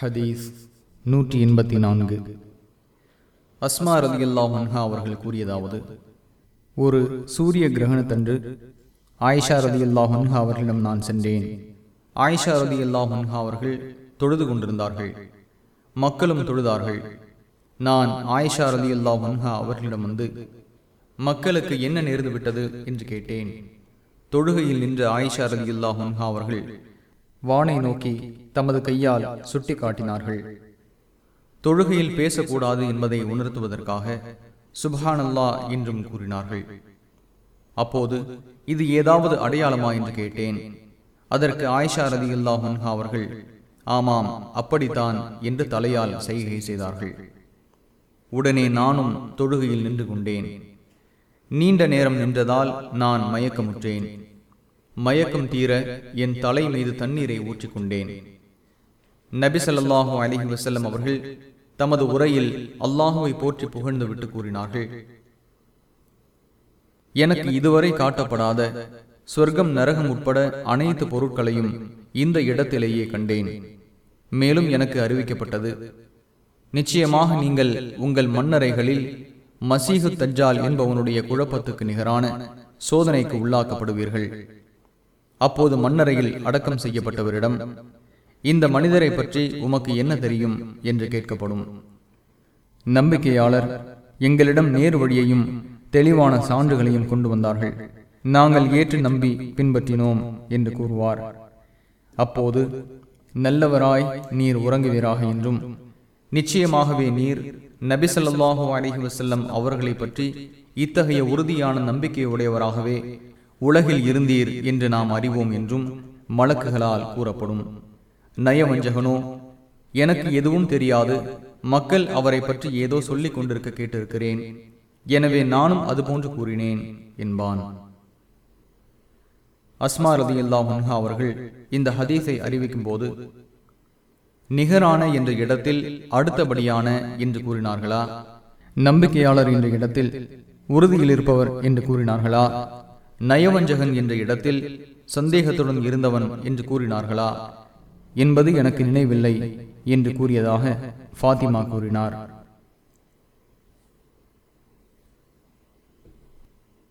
ஹதீஸ் நூற்றி எண்பத்தி நான்கு அஸ்மா ரதி மன்ஹா அவர்கள் கூறியதாவது ஒரு சூரிய கிரகணத்தன்று ஆயிஷா ரதியல்லா மன்ஹா அவர்களிடம் நான் சென்றேன். ஆயிஷா ரதியல்லா மன்ஹா அவர்கள் தொழுது கொண்டிருந்தார்கள். மக்களும் தொழுதார்கள். நான் ஆயிஷா ரதி மன்ஹா அவர்களிடம் வந்து மக்களுக்கு என்ன நேர்ந்து விட்டது என்று கேட்டேன். தொழுகையில் நின்ற ஆயிஷா ரதியுல்லா மன்ஹா அவர்கள் வானை நோக்கி தமது கையால் சுட்டி காட்டினார்கள் தொழுகையில் பேசக்கூடாது என்பதை உணர்த்துவதற்காக சுபஹானல்லா என்றும் கூறினார்கள். அப்போது இது ஏதாவது அடையாளமா என்று கேட்டேன். அதற்கு ஆயிஷா ரதியுல்லா அல்லாஹன்ஹா அவர்கள் ஆமாம் அப்படித்தான் என்று தலையால் செய்கை செய்தார்கள். உடனே நானும் தொழுகையில் நின்று கொண்டேன். நீண்ட நேரம் நின்றதால் நான் மயக்கமுற்றேன். மயக்கம் தீர என் தலை மீது தண்ணீரை ஊற்றிக்கொண்டேன். நபிசல்லாஹு ஸல்லல்லாஹு வசல்லம் அவர்கள் தமது உரையில் அல்லாஹுவை போற்றி புகழ்ந்து விட்டு கூறினார்கள். எனக்கு இதுவரை காட்டப்படாத சொர்க்கம் நரகம் உட்பட அனைத்து பொருட்களையும் இந்த இடத்திலேயே கண்டேன். மேலும் எனக்கு அறிவிக்கப்பட்டது நிச்சயமாக நீங்கள் உங்கள் மன்னரைகளில் மசீகு தஜ்ஜால் என்பவனுடைய குழப்பத்துக்கு நிகரான சோதனைக்கு உள்ளாக்கப்படுவீர்கள். அப்போது மன்னரையில் அடக்கம் செய்யப்பட்டவரிடம் இந்த மனிதரை பற்றி உமக்கு என்ன தெரியும்? என்று கேட்கப்படும். நம்பிக்கையாளர் எங்களிடம் நேர் வழியையும் தெளிவான சான்றுகளையும் கொண்டு வந்தார்கள். நாங்கள் ஏற்று நம்பி பின்பற்றினோம் என்று கூறுவார். அப்போது நல்லவராய் நீர் உறங்குவீராக என்றும் நிச்சயமாகவே நீர் நபிசல்லாஹு அலிஹி வசல்லம் அவர்களை பற்றி இத்தகைய உறுதியான நம்பிக்கையுடையவராகவே உலகில் இருந்தீர் என்று நாம் அறிவோம் என்றும் மலக்குகளால் கூறப்படும். நயவஞ்சகனோ எனக்கு எதுவும் தெரியாது. மக்கள் அவரை பற்றி ஏதோ சொல்லிக் கொண்டிருக்க கேட்டிருக்கிறேன். எனவே நானும் அதுபோன்று கூறினேன் என்பான். அஸ்மா ரதி முன்ஹா அவர்கள் இந்த ஹதீஸை அறிவிக்கும் போது நிகரான என்ற இடத்தில் அடுத்தபடியான என்று கூறினார்களா? நம்பிக்கையாளர் என்ற இடத்தில் உறுதியில் இருப்பவர் என்று கூறினார்களா? நயவஞ்சகன் என்ற இடத்தில் சந்தேகத்துடன் இருந்தவன் என்று கூறினார்களா? என்பது எனக்கு நினைவில்லை என்று கூறியதாக ஃபாத்திமா கூறினார்.